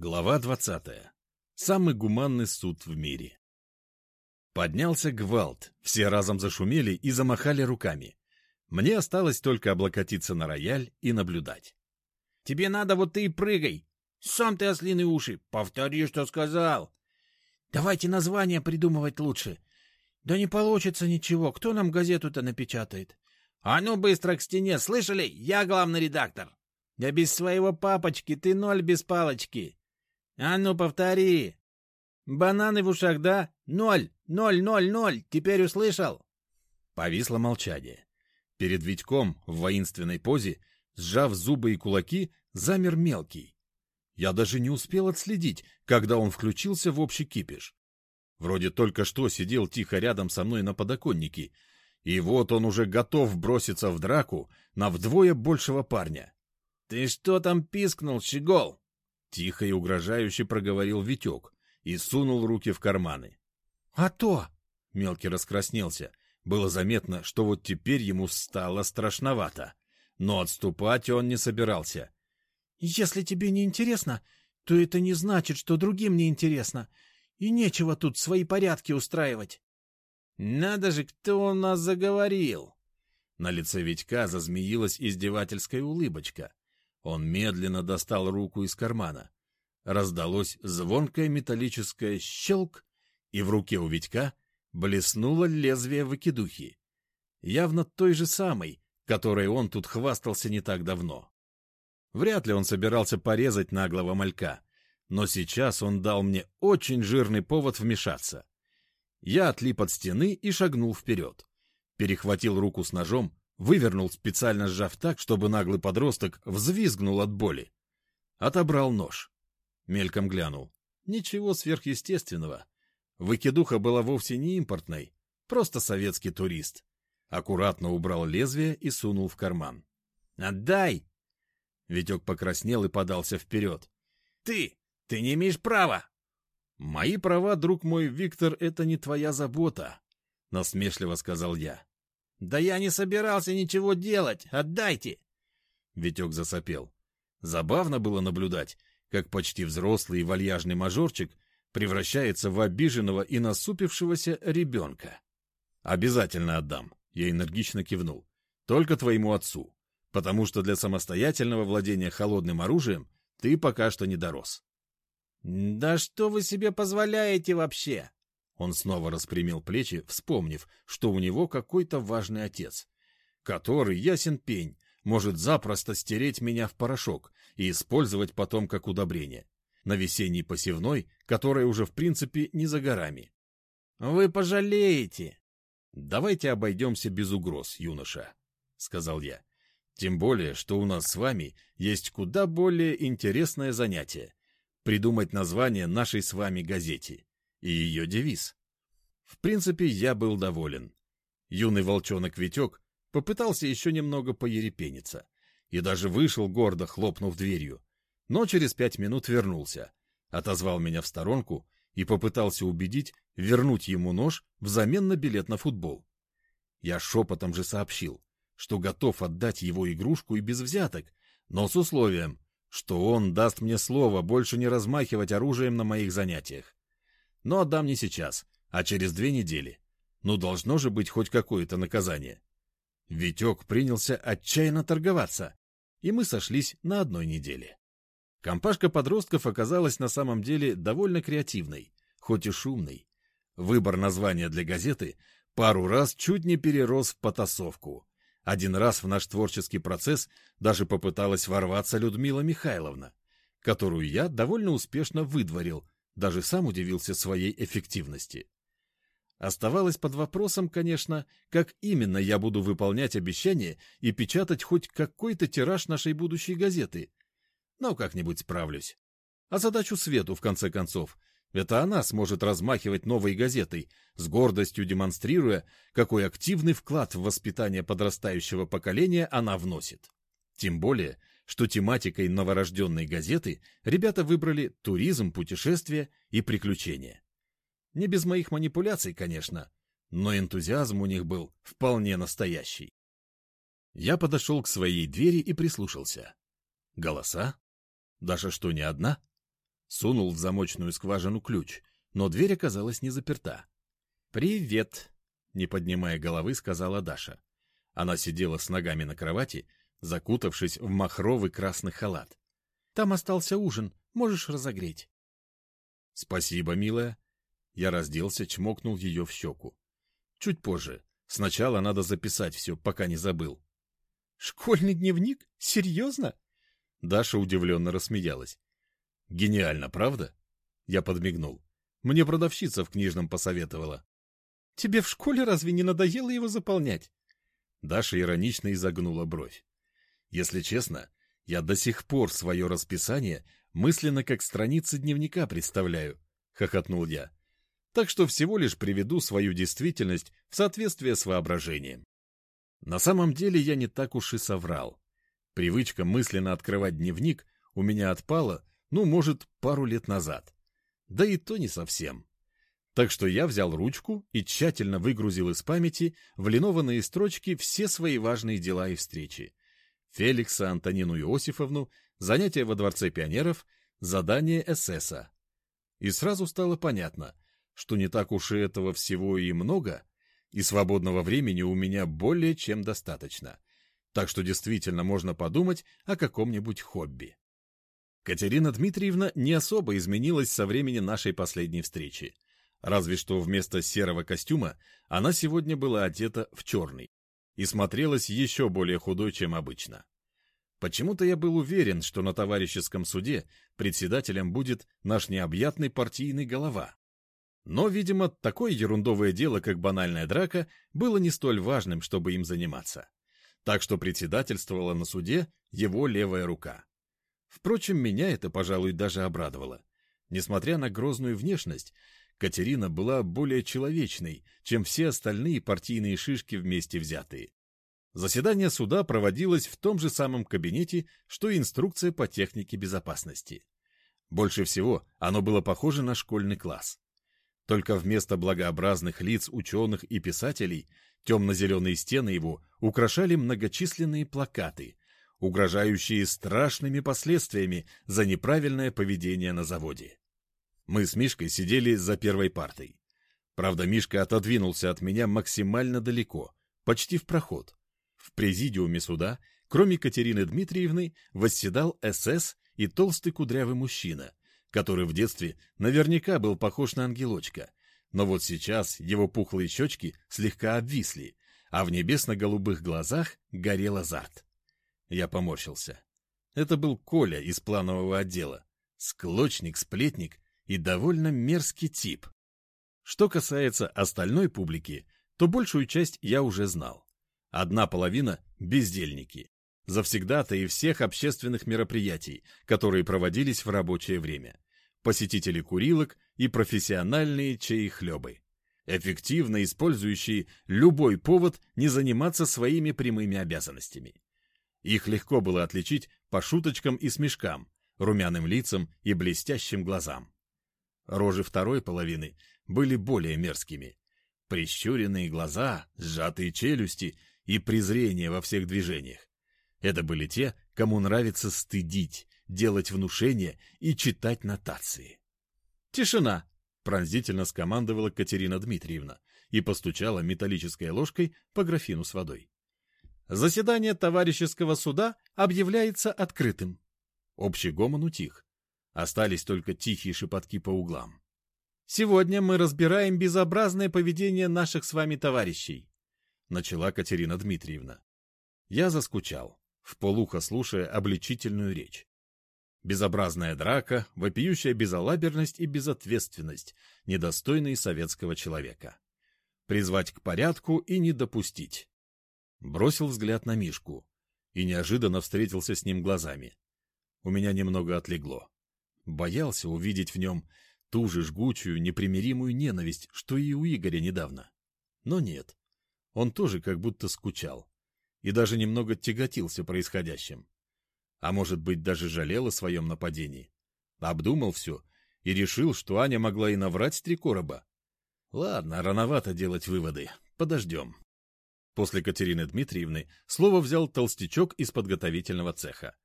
Глава 20. Самый гуманный суд в мире. Поднялся гвалт, все разом зашумели и замахали руками. Мне осталось только облокотиться на рояль и наблюдать. «Тебе надо, вот ты и прыгай! Сам ты ослиные уши! Повтори, что сказал!» «Давайте название придумывать лучше!» «Да не получится ничего, кто нам газету-то напечатает?» «А ну быстро к стене, слышали? Я главный редактор!» «Да без своего папочки ты ноль без палочки!» «А ну, повтори!» «Бананы в ушах, да? Ноль! Ноль, ноль, ноль! Теперь услышал?» Повисло молчание. Перед Витьком в воинственной позе, сжав зубы и кулаки, замер мелкий. Я даже не успел отследить, когда он включился в общий кипиш. Вроде только что сидел тихо рядом со мной на подоконнике, и вот он уже готов броситься в драку на вдвое большего парня. — Ты что там пискнул, щегол? Тихо и угрожающе проговорил Витек и сунул руки в карманы. — А то! — мелкий раскраснелся. Было заметно, что вот теперь ему стало страшновато. Но отступать он не собирался. — Если тебе не интересно, то это не значит, что другим не интересно. И нечего тут свои порядки устраивать. — Надо же, кто у нас заговорил! На лице Витька зазмеилась издевательская улыбочка. Он медленно достал руку из кармана. Раздалось звонкое металлическое щелк, и в руке у Витька блеснуло лезвие выкидухи. Явно той же самой, которой он тут хвастался не так давно. Вряд ли он собирался порезать наглого малька, но сейчас он дал мне очень жирный повод вмешаться. Я отлип от стены и шагнул вперед. Перехватил руку с ножом Вывернул, специально сжав так, чтобы наглый подросток взвизгнул от боли. Отобрал нож. Мельком глянул. Ничего сверхъестественного. Выкидуха была вовсе не импортной, просто советский турист. Аккуратно убрал лезвие и сунул в карман. «Отдай!» Витек покраснел и подался вперед. «Ты! Ты не имеешь права!» «Мои права, друг мой Виктор, это не твоя забота», — насмешливо сказал я. «Да я не собирался ничего делать! Отдайте!» Витек засопел. Забавно было наблюдать, как почти взрослый и вальяжный мажорчик превращается в обиженного и насупившегося ребенка. «Обязательно отдам», — я энергично кивнул. «Только твоему отцу, потому что для самостоятельного владения холодным оружием ты пока что не дорос». «Да что вы себе позволяете вообще?» Он снова распрямил плечи, вспомнив, что у него какой-то важный отец, который, ясен пень, может запросто стереть меня в порошок и использовать потом как удобрение. На весенней посевной, которая уже в принципе не за горами. «Вы пожалеете!» «Давайте обойдемся без угроз, юноша», — сказал я. «Тем более, что у нас с вами есть куда более интересное занятие — придумать название нашей с вами газете и ее девиз. В принципе, я был доволен. Юный волчонок Витек попытался еще немного поерепениться и даже вышел гордо, хлопнув дверью, но через пять минут вернулся, отозвал меня в сторонку и попытался убедить вернуть ему нож взамен на билет на футбол. Я шепотом же сообщил, что готов отдать его игрушку и без взяток, но с условием, что он даст мне слово больше не размахивать оружием на моих занятиях. Но отдам не сейчас, а через две недели. Ну, должно же быть хоть какое-то наказание. Витек принялся отчаянно торговаться, и мы сошлись на одной неделе. Компашка подростков оказалась на самом деле довольно креативной, хоть и шумной. Выбор названия для газеты пару раз чуть не перерос в потасовку. Один раз в наш творческий процесс даже попыталась ворваться Людмила Михайловна, которую я довольно успешно выдворил, даже сам удивился своей эффективности. Оставалось под вопросом, конечно, как именно я буду выполнять обещание и печатать хоть какой-то тираж нашей будущей газеты. Но как-нибудь справлюсь. А задачу Свету, в конце концов. Это она сможет размахивать новой газетой, с гордостью демонстрируя, какой активный вклад в воспитание подрастающего поколения она вносит. Тем более, что тематикой новорожденной газеты ребята выбрали туризм, путешествия и приключения. Не без моих манипуляций, конечно, но энтузиазм у них был вполне настоящий. Я подошел к своей двери и прислушался. Голоса? Даже что не одна? Сунул в замочную скважину ключ, но дверь оказалась не заперта. «Привет!» — не поднимая головы, сказала Даша. Она сидела с ногами на кровати, закутавшись в махровый красный халат. «Там остался ужин, можешь разогреть». «Спасибо, милая». Я разделся, чмокнул ее в щеку. «Чуть позже. Сначала надо записать все, пока не забыл». «Школьный дневник? Серьезно?» Даша удивленно рассмеялась. «Гениально, правда?» Я подмигнул. Мне продавщица в книжном посоветовала. «Тебе в школе разве не надоело его заполнять?» Даша иронично изогнула бровь. «Если честно, я до сих пор свое расписание мысленно как страницы дневника представляю», — хохотнул я. «Так что всего лишь приведу свою действительность в соответствие с воображением». На самом деле я не так уж и соврал. Привычка мысленно открывать дневник у меня отпала, ну, может, пару лет назад. Да и то не совсем. Так что я взял ручку и тщательно выгрузил из памяти в линованные строчки все свои важные дела и встречи. Феликса Антонину Иосифовну, занятия во Дворце пионеров, задание эсэса. И сразу стало понятно, что не так уж и этого всего и много, и свободного времени у меня более чем достаточно так что действительно можно подумать о каком-нибудь хобби. Катерина Дмитриевна не особо изменилась со времени нашей последней встречи. Разве что вместо серого костюма она сегодня была одета в черный и смотрелась еще более худой, чем обычно. Почему-то я был уверен, что на товарищеском суде председателем будет наш необъятный партийный голова. Но, видимо, такое ерундовое дело, как банальная драка, было не столь важным, чтобы им заниматься так что председательствовала на суде его левая рука. Впрочем, меня это, пожалуй, даже обрадовало. Несмотря на грозную внешность, Катерина была более человечной, чем все остальные партийные шишки вместе взятые. Заседание суда проводилось в том же самом кабинете, что и инструкция по технике безопасности. Больше всего оно было похоже на школьный класс. Только вместо благообразных лиц ученых и писателей темно-зеленые стены его украшали многочисленные плакаты, угрожающие страшными последствиями за неправильное поведение на заводе. Мы с Мишкой сидели за первой партой. Правда, Мишка отодвинулся от меня максимально далеко, почти в проход. В президиуме суда, кроме Катерины Дмитриевны, восседал СС и толстый кудрявый мужчина, который в детстве наверняка был похож на ангелочка, но вот сейчас его пухлые щечки слегка обвисли, а в небесно-голубых глазах горел азарт. Я поморщился. Это был Коля из планового отдела. Склочник, сплетник и довольно мерзкий тип. Что касается остальной публики, то большую часть я уже знал. Одна половина — бездельники. Завсегда-то и всех общественных мероприятий, которые проводились в рабочее время. Посетители курилок и профессиональные чаехлебы эффективно использующие любой повод не заниматься своими прямыми обязанностями. Их легко было отличить по шуточкам и смешкам, румяным лицам и блестящим глазам. Рожи второй половины были более мерзкими. Прищуренные глаза, сжатые челюсти и презрение во всех движениях. Это были те, кому нравится стыдить, делать внушения и читать нотации. «Тишина!» пронзительно скомандовала Катерина Дмитриевна и постучала металлической ложкой по графину с водой. Заседание товарищеского суда объявляется открытым. Общий гомон утих. Остались только тихие шепотки по углам. Сегодня мы разбираем безобразное поведение наших с вами товарищей, начала Катерина Дмитриевна. Я заскучал, в полухо слушая обличительную речь. Безобразная драка, вопиющая безалаберность и безответственность, недостойные советского человека. Призвать к порядку и не допустить. Бросил взгляд на Мишку и неожиданно встретился с ним глазами. У меня немного отлегло. Боялся увидеть в нем ту же жгучую, непримиримую ненависть, что и у Игоря недавно. Но нет. Он тоже как будто скучал и даже немного тяготился происходящим а может быть даже жалел о своем нападении. Обдумал все и решил, что Аня могла и наврать короба. Ладно, рановато делать выводы. Подождем. После Катерины Дмитриевны слово взял толстячок из подготовительного цеха.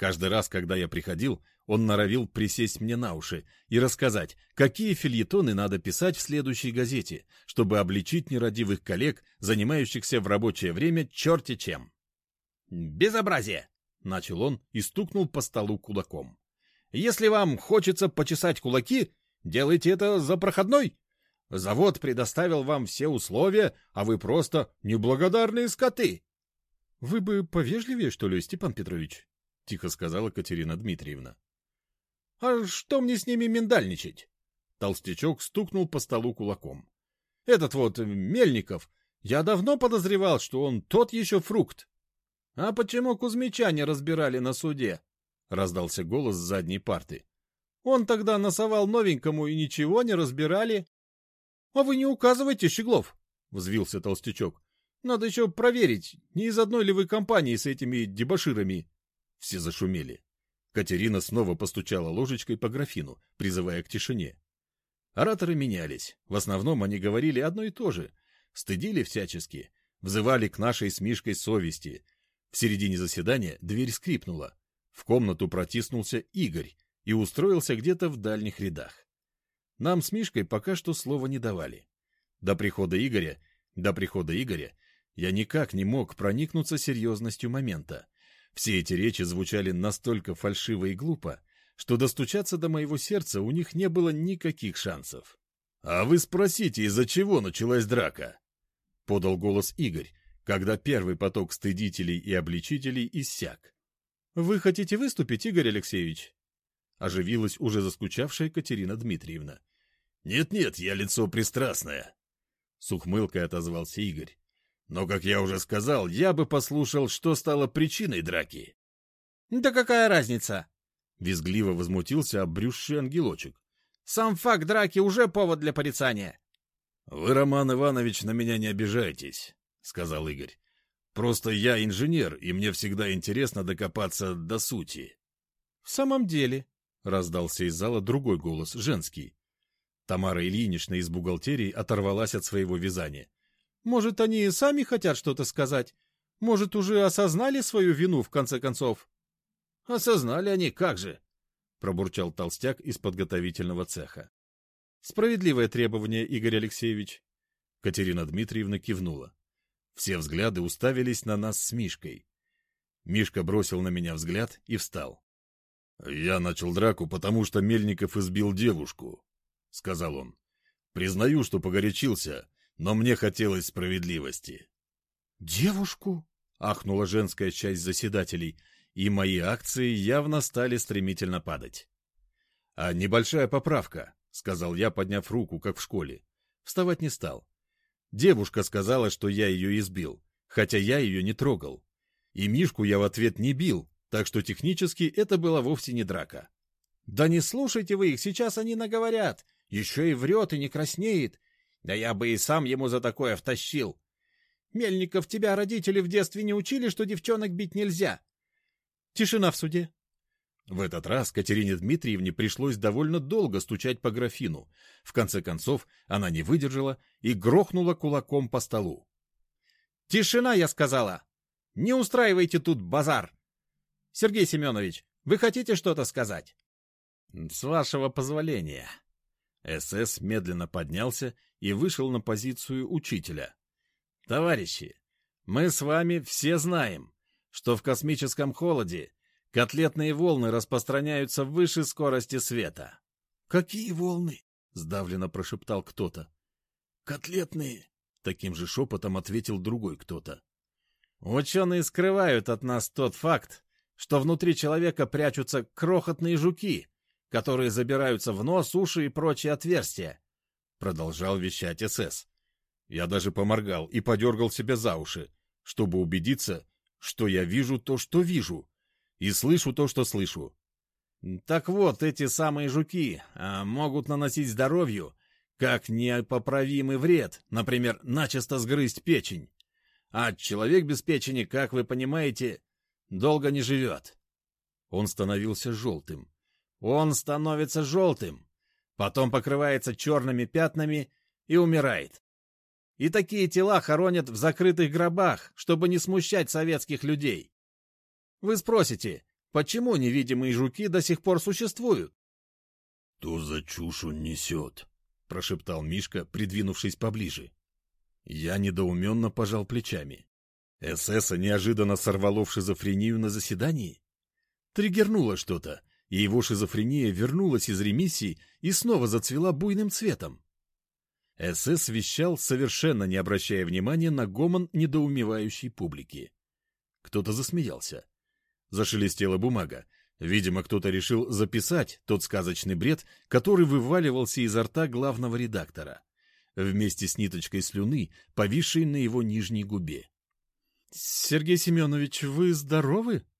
Каждый раз, когда я приходил, он норовил присесть мне на уши и рассказать, какие фильетоны надо писать в следующей газете, чтобы обличить нерадивых коллег, занимающихся в рабочее время черти чем. «Безобразие!» — начал он и стукнул по столу кулаком. «Если вам хочется почесать кулаки, делайте это за проходной. Завод предоставил вам все условия, а вы просто неблагодарные скоты». «Вы бы повежливее, что ли, Степан Петрович?» — тихо сказала Катерина Дмитриевна. — А что мне с ними миндальничать? Толстячок стукнул по столу кулаком. — Этот вот Мельников, я давно подозревал, что он тот еще фрукт. — А почему Кузьмича не разбирали на суде? — раздался голос с задней парты. — Он тогда носовал новенькому и ничего не разбирали. — А вы не указывайте, Щеглов, — взвился толстячок. — Надо еще проверить, не из одной ли вы компании с этими дебоширами. Все зашумели. Катерина снова постучала ложечкой по графину, призывая к тишине. Ораторы менялись. В основном они говорили одно и то же. Стыдили всячески. Взывали к нашей с Мишкой совести. В середине заседания дверь скрипнула. В комнату протиснулся Игорь и устроился где-то в дальних рядах. Нам с Мишкой пока что слова не давали. До прихода Игоря, до прихода Игоря я никак не мог проникнуться серьезностью момента. Все эти речи звучали настолько фальшиво и глупо, что достучаться до моего сердца у них не было никаких шансов. «А вы спросите, из-за чего началась драка?» — подал голос Игорь, когда первый поток стыдителей и обличителей иссяк. «Вы хотите выступить, Игорь Алексеевич?» — оживилась уже заскучавшая Катерина Дмитриевна. «Нет-нет, я лицо пристрастное», — с ухмылкой отозвался Игорь. Но, как я уже сказал, я бы послушал, что стало причиной драки. — Да какая разница? — визгливо возмутился обрюзший ангелочек. — Сам факт драки уже повод для порицания. — Вы, Роман Иванович, на меня не обижайтесь, — сказал Игорь. — Просто я инженер, и мне всегда интересно докопаться до сути. — В самом деле, — раздался из зала другой голос, женский. Тамара Ильинична из бухгалтерии оторвалась от своего вязания. Может, они и сами хотят что-то сказать? Может, уже осознали свою вину, в конце концов? — Осознали они, как же! — пробурчал толстяк из подготовительного цеха. — Справедливое требование, Игорь Алексеевич. Катерина Дмитриевна кивнула. Все взгляды уставились на нас с Мишкой. Мишка бросил на меня взгляд и встал. — Я начал драку, потому что Мельников избил девушку, — сказал он. — Признаю, что погорячился, но мне хотелось справедливости. «Девушку?» — ахнула женская часть заседателей, и мои акции явно стали стремительно падать. «А небольшая поправка», — сказал я, подняв руку, как в школе. Вставать не стал. Девушка сказала, что я ее избил, хотя я ее не трогал. И Мишку я в ответ не бил, так что технически это была вовсе не драка. «Да не слушайте вы их, сейчас они наговорят. Еще и врет, и не краснеет. Да я бы и сам ему за такое втащил. Мельников, тебя родители в детстве не учили, что девчонок бить нельзя. Тишина в суде. В этот раз Катерине Дмитриевне пришлось довольно долго стучать по графину. В конце концов, она не выдержала и грохнула кулаком по столу. «Тишина, я сказала! Не устраивайте тут базар! Сергей Семенович, вы хотите что-то сказать?» «С вашего позволения». СС медленно поднялся и вышел на позицию учителя. «Товарищи, мы с вами все знаем, что в космическом холоде котлетные волны распространяются выше скорости света». «Какие волны?» — сдавленно прошептал кто-то. «Котлетные», — таким же шепотом ответил другой кто-то. «Ученые скрывают от нас тот факт, что внутри человека прячутся крохотные жуки, которые забираются в нос, уши и прочие отверстия, продолжал вещать СС. Я даже поморгал и подергал себя за уши, чтобы убедиться, что я вижу то, что вижу, и слышу то, что слышу. Так вот, эти самые жуки а, могут наносить здоровью как непоправимый вред, например, начисто сгрызть печень. А человек без печени, как вы понимаете, долго не живет. Он становился желтым. Он становится желтым потом покрывается черными пятнами и умирает. И такие тела хоронят в закрытых гробах, чтобы не смущать советских людей. Вы спросите, Почему невидимые жуки до сих пор существуют? — То за чушь он несет? — прошептал Мишка, придвинувшись поближе. Я недоуменно пожал плечами. ССа неожиданно сорвало в шизофрению на заседании? Триггернуло что-то, и его шизофрения вернулась из ремиссии и снова зацвела буйным цветом. СС вещал, совершенно не обращая внимания на гомон недоумевающей публики. Кто-то засмеялся. Зашелестела бумага. Видимо, кто-то решил записать тот сказочный бред, который вываливался изо рта главного редактора, вместе с ниточкой слюны, повисшей на его нижней губе. — Сергей Семенович, вы здоровы? —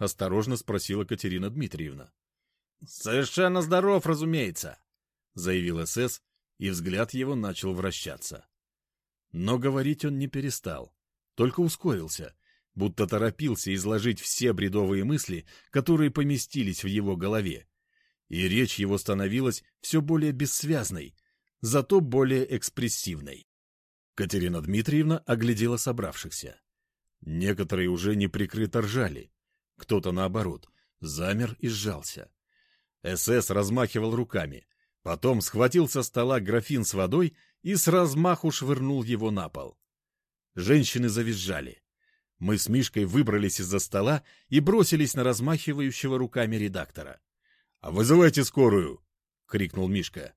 осторожно спросила Катерина Дмитриевна. — Совершенно здоров, разумеется, — заявил СС, и взгляд его начал вращаться. Но говорить он не перестал, только ускорился, будто торопился изложить все бредовые мысли, которые поместились в его голове. И речь его становилась все более бессвязной, зато более экспрессивной. Катерина Дмитриевна оглядела собравшихся. Некоторые уже неприкрыто ржали, кто-то, наоборот, замер и сжался. СС размахивал руками, Потом схватил со стола графин с водой и с размаху швырнул его на пол. Женщины завизжали. Мы с Мишкой выбрались из-за стола и бросились на размахивающего руками редактора. — А вызывайте скорую! — крикнул Мишка.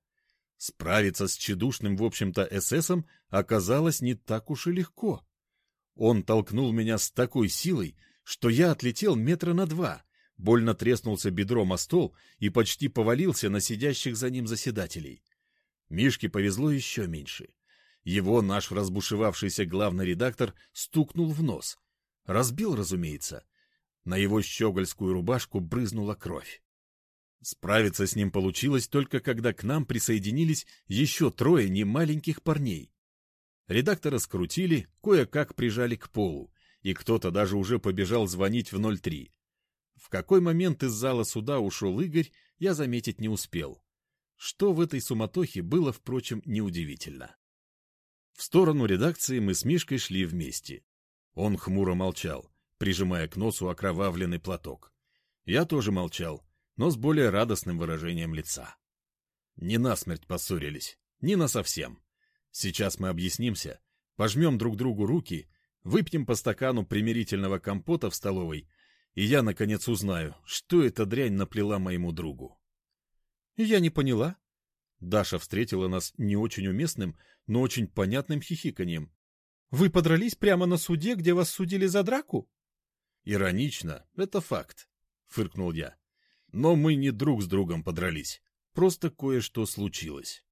Справиться с чедушным, в общем-то, эсэсом оказалось не так уж и легко. Он толкнул меня с такой силой, что я отлетел метра на два, больно треснулся бедром о стол и почти повалился на сидящих за ним заседателей. Мишке повезло еще меньше. Его наш разбушевавшийся главный редактор стукнул в нос. Разбил, разумеется. На его щегольскую рубашку брызнула кровь. Справиться с ним получилось только когда к нам присоединились еще трое немаленьких парней. Редактора скрутили, кое-как прижали к полу, и кто-то даже уже побежал звонить в 03. В какой момент из зала суда ушел Игорь, я заметить не успел. Что в этой суматохе было, впрочем, неудивительно. В сторону редакции мы с Мишкой шли вместе. Он хмуро молчал, прижимая к носу окровавленный платок. Я тоже молчал, но с более радостным выражением лица. Не насмерть поссорились, не насовсем. Сейчас мы объяснимся, пожмем друг другу руки, выпьем по стакану примирительного компота в столовой и я, наконец, узнаю, что эта дрянь наплела моему другу. Я не поняла. Даша встретила нас не очень уместным, но очень понятным хихиканьем. Вы подрались прямо на суде, где вас судили за драку? Иронично, это факт, фыркнул я. Но мы не друг с другом подрались, просто кое-что случилось.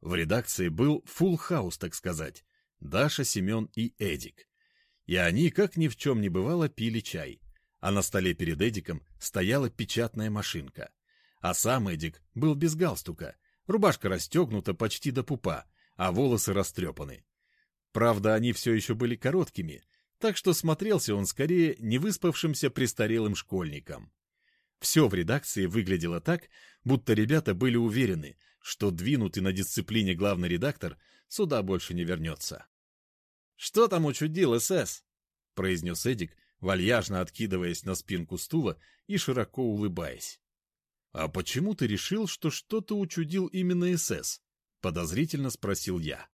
В редакции был фулл хаус, так сказать. Даша, Семен и Эдик. И они, как ни в чем не бывало, пили чай а на столе перед Эдиком стояла печатная машинка. А сам Эдик был без галстука, рубашка расстегнута почти до пупа, а волосы растрепаны. Правда, они все еще были короткими, так что смотрелся он скорее невыспавшимся престарелым школьником. Все в редакции выглядело так, будто ребята были уверены, что двинутый на дисциплине главный редактор сюда больше не вернется. — Что там учудил СС? — произнес Эдик, вальяжно откидываясь на спинку стула и широко улыбаясь. «А почему ты решил, что что-то учудил именно СС?» — подозрительно спросил я.